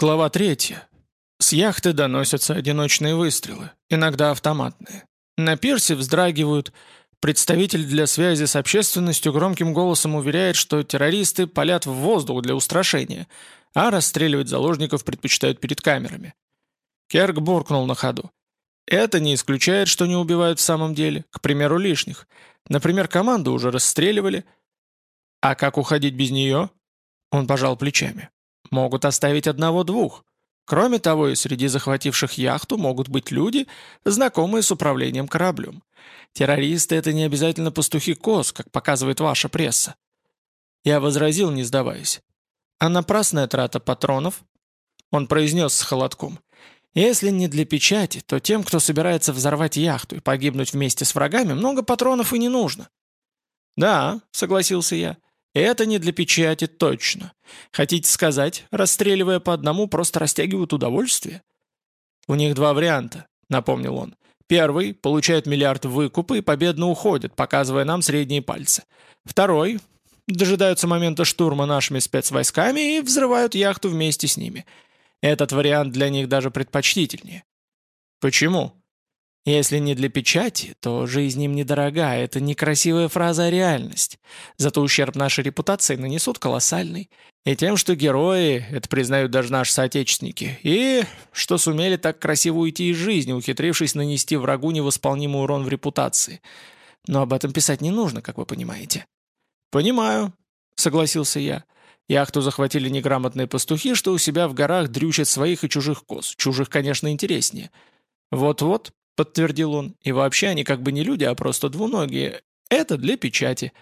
Глава третья. С яхты доносятся одиночные выстрелы, иногда автоматные. На пирсе вздрагивают. Представитель для связи с общественностью громким голосом уверяет, что террористы палят в воздух для устрашения, а расстреливать заложников предпочитают перед камерами. Керк буркнул на ходу. Это не исключает, что не убивают в самом деле, к примеру, лишних. Например, команду уже расстреливали. А как уходить без нее? Он пожал плечами. Могут оставить одного-двух. Кроме того, и среди захвативших яхту могут быть люди, знакомые с управлением кораблем. Террористы — это не обязательно пастухи коз, как показывает ваша пресса. Я возразил, не сдаваясь. А напрасная трата патронов? Он произнес с холодком. Если не для печати, то тем, кто собирается взорвать яхту и погибнуть вместе с врагами, много патронов и не нужно. «Да», — согласился я, — это не для печати точно. Хотите сказать, расстреливая по одному, просто растягивают удовольствие? У них два варианта, напомнил он. Первый – получают миллиард выкупа и победно уходят, показывая нам средние пальцы. Второй – дожидаются момента штурма нашими спецвойсками и взрывают яхту вместе с ними. Этот вариант для них даже предпочтительнее. Почему? Если не для печати, то жизнь им недорога, это не красивая фраза, а реальность. Зато ущерб нашей репутации нанесут колоссальный. И тем, что герои, это признают даже наши соотечественники, и что сумели так красиво уйти из жизни, ухитрившись нанести врагу невосполнимый урон в репутации. Но об этом писать не нужно, как вы понимаете. «Понимаю», — согласился я. Яхту захватили неграмотные пастухи, что у себя в горах дрючат своих и чужих коз. Чужих, конечно, интереснее. Вот-вот, подтвердил он. «И вообще они как бы не люди, а просто двуногие. Это для печати».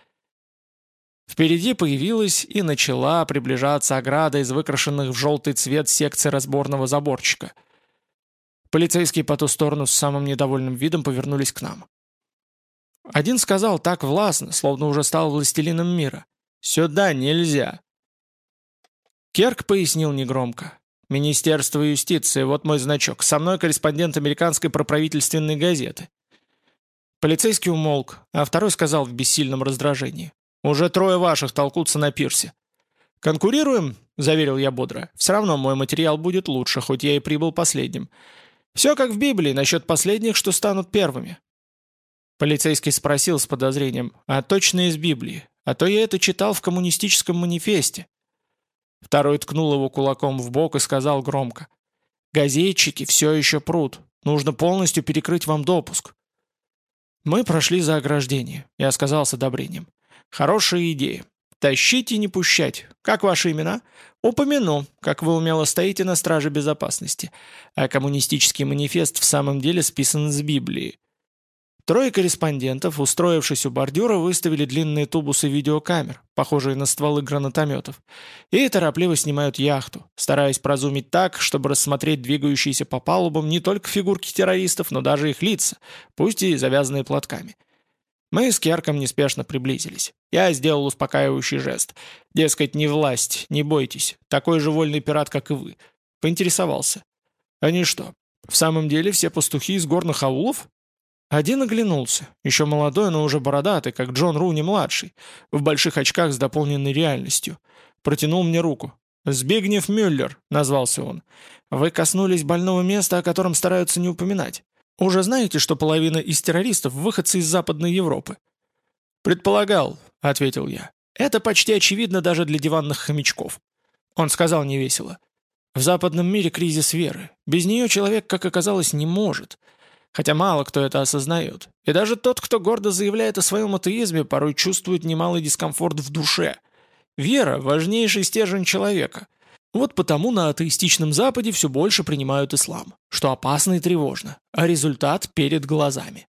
Впереди появилась и начала приближаться ограда из выкрашенных в желтый цвет секций разборного заборчика. Полицейские по ту сторону с самым недовольным видом повернулись к нам. Один сказал так властно, словно уже стал властелином мира. «Сюда нельзя!» Керк пояснил негромко. «Министерство юстиции, вот мой значок. Со мной корреспондент американской проправительственной газеты». Полицейский умолк, а второй сказал в бессильном раздражении. «Уже трое ваших толкутся на пирсе». «Конкурируем?» – заверил я бодро. «Все равно мой материал будет лучше, хоть я и прибыл последним. Все как в Библии, насчет последних, что станут первыми». Полицейский спросил с подозрением, а точно из Библии, а то я это читал в коммунистическом манифесте. Второй ткнул его кулаком в бок и сказал громко. «Газетчики все еще прут. Нужно полностью перекрыть вам допуск». Мы прошли за ограждение. Я сказал с одобрением. «Хорошая идея. Тащить и не пущать. Как ваши имена? Упомяну, как вы умело стоите на страже безопасности. А коммунистический манифест в самом деле списан с Библии. Трое корреспондентов, устроившись у бордюра, выставили длинные тубусы видеокамер, похожие на стволы гранатометов, и торопливо снимают яхту, стараясь прозумить так, чтобы рассмотреть двигающиеся по палубам не только фигурки террористов, но даже их лица, пусть и завязанные платками. Мы с Керком неспешно приблизились. Я сделал успокаивающий жест. Дескать, не власть, не бойтесь, такой же вольный пират, как и вы. Поинтересовался. Они что, в самом деле все пастухи из горных аулов? Один оглянулся, еще молодой, но уже бородатый, как Джон Руни-младший, в больших очках с дополненной реальностью. Протянул мне руку. «Збигнев Мюллер», — назвался он. «Вы коснулись больного места, о котором стараются не упоминать. Уже знаете, что половина из террористов — выходцы из Западной Европы?» «Предполагал», — ответил я. «Это почти очевидно даже для диванных хомячков». Он сказал невесело. «В западном мире кризис веры. Без нее человек, как оказалось, не может хотя мало кто это осознает. И даже тот, кто гордо заявляет о своем атеизме, порой чувствует немалый дискомфорт в душе. Вера – важнейший стержень человека. Вот потому на атеистичном Западе все больше принимают ислам, что опасно и тревожно, а результат перед глазами.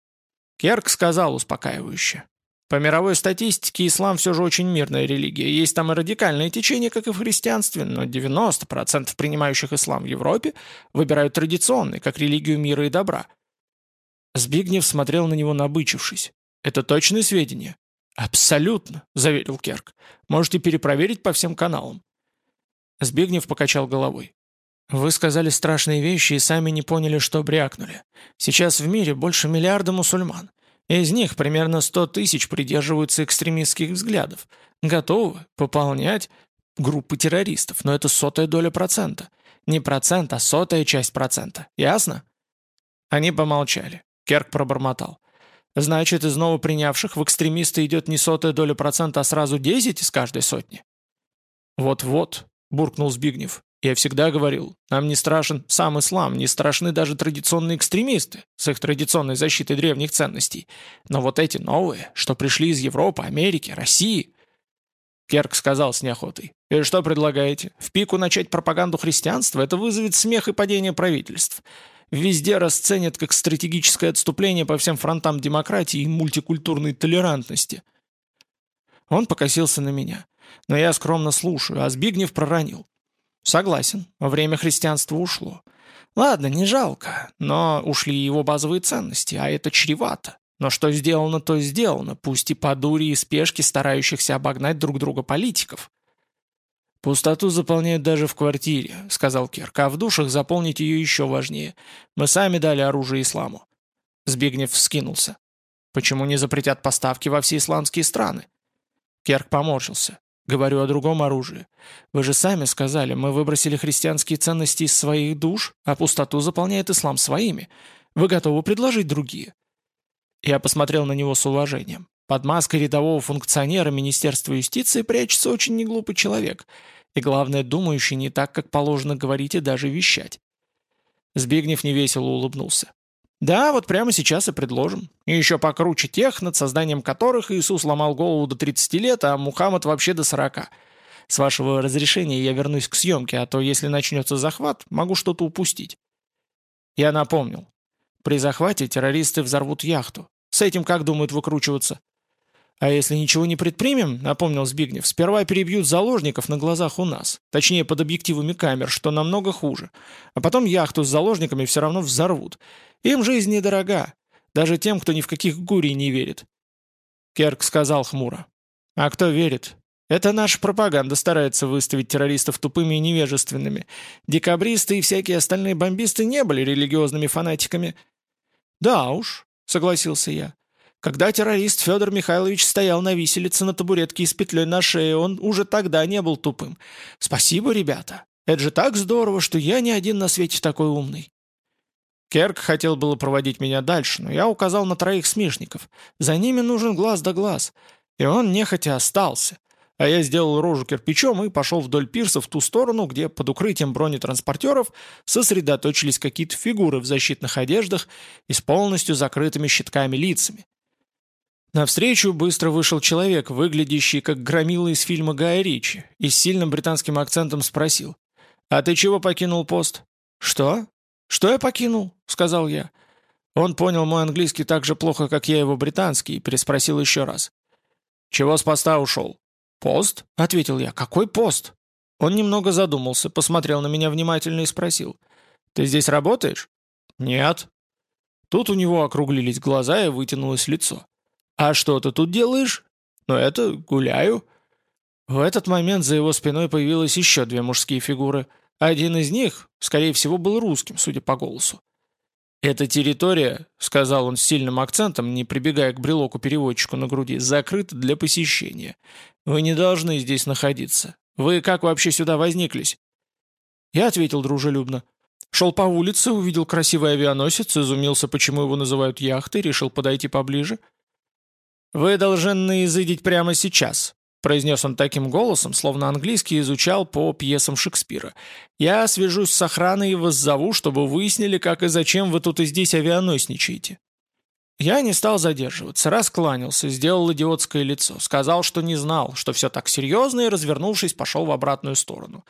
Керк сказал успокаивающе. По мировой статистике ислам все же очень мирная религия. Есть там и радикальные течения, как и в христианстве, но 90% принимающих ислам в Европе выбирают традиционный, как религию мира и добра – Збигнев смотрел на него набычившись. «Это точные сведения?» «Абсолютно», — заверил Керк. «Можете перепроверить по всем каналам». Збигнев покачал головой. «Вы сказали страшные вещи и сами не поняли, что брякнули. Сейчас в мире больше миллиарда мусульман. Из них примерно сто тысяч придерживаются экстремистских взглядов. Готовы пополнять группы террористов, но это сотая доля процента. Не процент, а сотая часть процента. Ясно?» Они помолчали. Керк пробормотал. «Значит, из новопринявших в экстремисты идет не сотая доля процента, а сразу десять из каждой сотни?» «Вот-вот», — буркнул Збигнев. «Я всегда говорил, нам не страшен сам ислам, не страшны даже традиционные экстремисты с их традиционной защитой древних ценностей. Но вот эти новые, что пришли из Европы, Америки, России...» Керк сказал с неохотой. «И что предлагаете? В пику начать пропаганду христианства? Это вызовет смех и падение правительств. Везде расценят как стратегическое отступление по всем фронтам демократии и мультикультурной толерантности». Он покосился на меня. Но я скромно слушаю, а Збигнев проронил. «Согласен, время христианства ушло. Ладно, не жалко, но ушли его базовые ценности, а это чревато. Но что сделано, то сделано, пусть и по дуре и спешке старающихся обогнать друг друга политиков. «Пустоту заполняют даже в квартире», — сказал Керк, «а в душах заполнить ее еще важнее. Мы сами дали оружие исламу». Збигнев вскинулся. «Почему не запретят поставки во все исламские страны?» Керк поморщился. «Говорю о другом оружии. Вы же сами сказали, мы выбросили христианские ценности из своих душ, а пустоту заполняет ислам своими. Вы готовы предложить другие?» Я посмотрел на него с уважением. Под маской рядового функционера Министерства юстиции прячется очень неглупый человек. И главное, думающий не так, как положено говорить и даже вещать. Збигнев невесело улыбнулся. Да, вот прямо сейчас и предложим. И еще покруче тех, над созданием которых Иисус ломал голову до 30 лет, а Мухаммад вообще до 40. С вашего разрешения я вернусь к съемке, а то если начнется захват, могу что-то упустить. Я напомнил. При захвате террористы взорвут яхту. С этим как думают выкручиваться? А если ничего не предпримем, напомнил Збигнев, сперва перебьют заложников на глазах у нас, точнее под объективами камер, что намного хуже. А потом яхту с заложниками все равно взорвут. Им жизнь недорога, даже тем, кто ни в каких гурий не верит. Керк сказал хмуро. А кто верит? Это наша пропаганда старается выставить террористов тупыми и невежественными. Декабристы и всякие остальные бомбисты не были религиозными фанатиками. Да уж, согласился я. Когда террорист Федор Михайлович стоял на виселице на табуретке с петлей на шее, он уже тогда не был тупым. Спасибо, ребята. Это же так здорово, что я не один на свете такой умный. Керк хотел было проводить меня дальше, но я указал на троих смешников. За ними нужен глаз да глаз. И он нехотя остался. А я сделал рожу кирпичом и пошел вдоль пирса в ту сторону, где под укрытием бронетранспортеров сосредоточились какие-то фигуры в защитных одеждах и с полностью закрытыми щитками лицами. Навстречу быстро вышел человек, выглядящий как громила из фильма Гая Ричи, и с сильным британским акцентом спросил. «А ты чего покинул пост?» «Что? Что я покинул?» — сказал я. Он понял мой английский так же плохо, как я его британский, и переспросил еще раз. «Чего с поста ушел?» «Пост?» — ответил я. «Какой пост?» Он немного задумался, посмотрел на меня внимательно и спросил. «Ты здесь работаешь?» «Нет». Тут у него округлились глаза и вытянулось лицо. «А что ты тут делаешь?» «Ну это, гуляю». В этот момент за его спиной появилось еще две мужские фигуры. Один из них, скорее всего, был русским, судя по голосу. «Эта территория», — сказал он с сильным акцентом, не прибегая к брелоку-переводчику на груди, — «закрыта для посещения. Вы не должны здесь находиться. Вы как вообще сюда возниклись?» Я ответил дружелюбно. Шел по улице, увидел красивый авианосец, изумился, почему его называют яхтой, решил подойти поближе — «Вы должны изыдить прямо сейчас», — произнес он таким голосом, словно английский изучал по пьесам Шекспира. «Я свяжусь с охраной и вас зову, чтобы выяснили, как и зачем вы тут и здесь авианосничаете». Я не стал задерживаться, раскланялся, сделал идиотское лицо, сказал, что не знал, что все так серьезно, и, развернувшись, пошел в обратную сторону.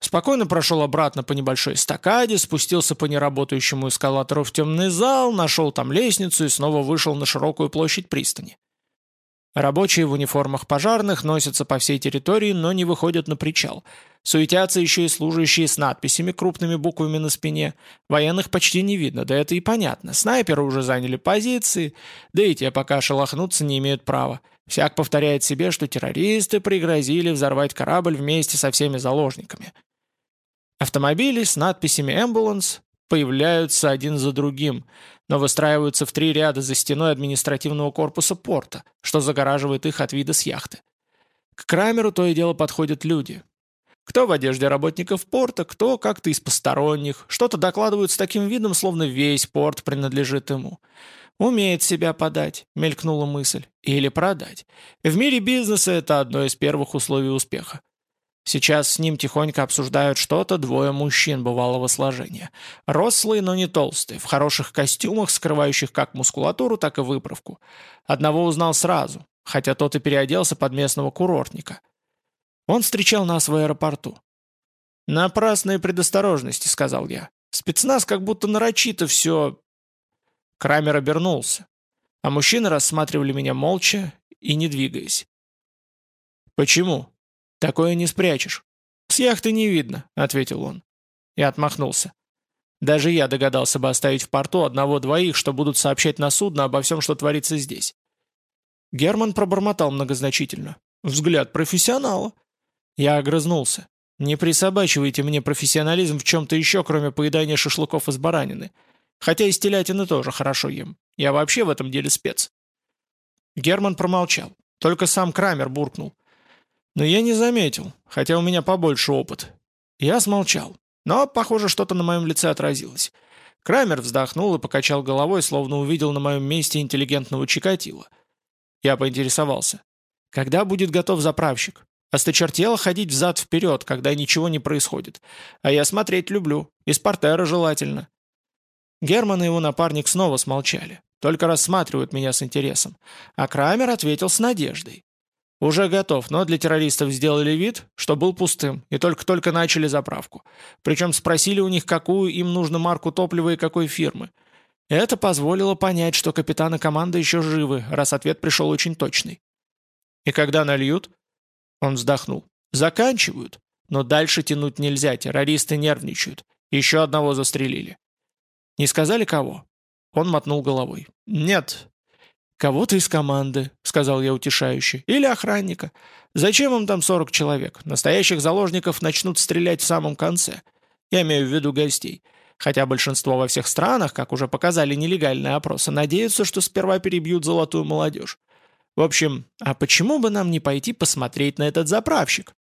Спокойно прошел обратно по небольшой стакаде, спустился по неработающему эскалатору в темный зал, нашел там лестницу и снова вышел на широкую площадь пристани. Рабочие в униформах пожарных носятся по всей территории, но не выходят на причал. Суетятся еще и служащие с надписями крупными буквами на спине. Военных почти не видно, да это и понятно. Снайперы уже заняли позиции, да и те пока шелохнуться не имеют права. Всяк повторяет себе, что террористы пригрозили взорвать корабль вместе со всеми заложниками. Автомобили с надписями «Ambulance» появляются один за другим – но выстраиваются в три ряда за стеной административного корпуса порта, что загораживает их от вида с яхты. К Крамеру то и дело подходят люди. Кто в одежде работников порта, кто как-то из посторонних. Что-то докладывают с таким видом, словно весь порт принадлежит ему. «Умеет себя подать», — мелькнула мысль. «Или продать. В мире бизнеса это одно из первых условий успеха. Сейчас с ним тихонько обсуждают что-то двое мужчин бывалого сложения. Рослые, но не толстые, в хороших костюмах, скрывающих как мускулатуру, так и выправку. Одного узнал сразу, хотя тот и переоделся под местного курортника. Он встречал нас в аэропорту. «Напрасные предосторожности», — сказал я. «Спецназ как будто нарочито все...» Крамер обернулся, а мужчины рассматривали меня молча и не двигаясь. «Почему?» Такое не спрячешь. С яхты не видно», — ответил он. И отмахнулся. Даже я догадался бы оставить в порту одного-двоих, что будут сообщать на судно обо всем, что творится здесь. Герман пробормотал многозначительно. «Взгляд профессионала». Я огрызнулся. «Не присобачивайте мне профессионализм в чем-то еще, кроме поедания шашлыков из баранины. Хотя из телятины тоже хорошо ем. Я вообще в этом деле спец». Герман промолчал. Только сам Крамер буркнул. Но я не заметил, хотя у меня побольше опыт. Я смолчал, но, похоже, что-то на моем лице отразилось. Крамер вздохнул и покачал головой, словно увидел на моем месте интеллигентного Чикатила. Я поинтересовался. Когда будет готов заправщик? Осточертело ходить взад-вперед, когда ничего не происходит. А я смотреть люблю. Из портера желательно. Герман и его напарник снова смолчали. Только рассматривают меня с интересом. А Крамер ответил с надеждой. «Уже готов, но для террористов сделали вид, что был пустым, и только-только начали заправку. Причем спросили у них, какую им нужно марку топлива и какой фирмы. Это позволило понять, что капитан и команда еще живы, раз ответ пришел очень точный. «И когда нальют?» Он вздохнул. «Заканчивают. Но дальше тянуть нельзя, террористы нервничают. Еще одного застрелили». «Не сказали кого?» Он мотнул головой. «Нет, «Кого-то из команды», — сказал я утешающе, — «или охранника. Зачем им там 40 человек? Настоящих заложников начнут стрелять в самом конце. Я имею в виду гостей. Хотя большинство во всех странах, как уже показали нелегальные опросы, надеются, что сперва перебьют золотую молодежь. В общем, а почему бы нам не пойти посмотреть на этот заправщик?»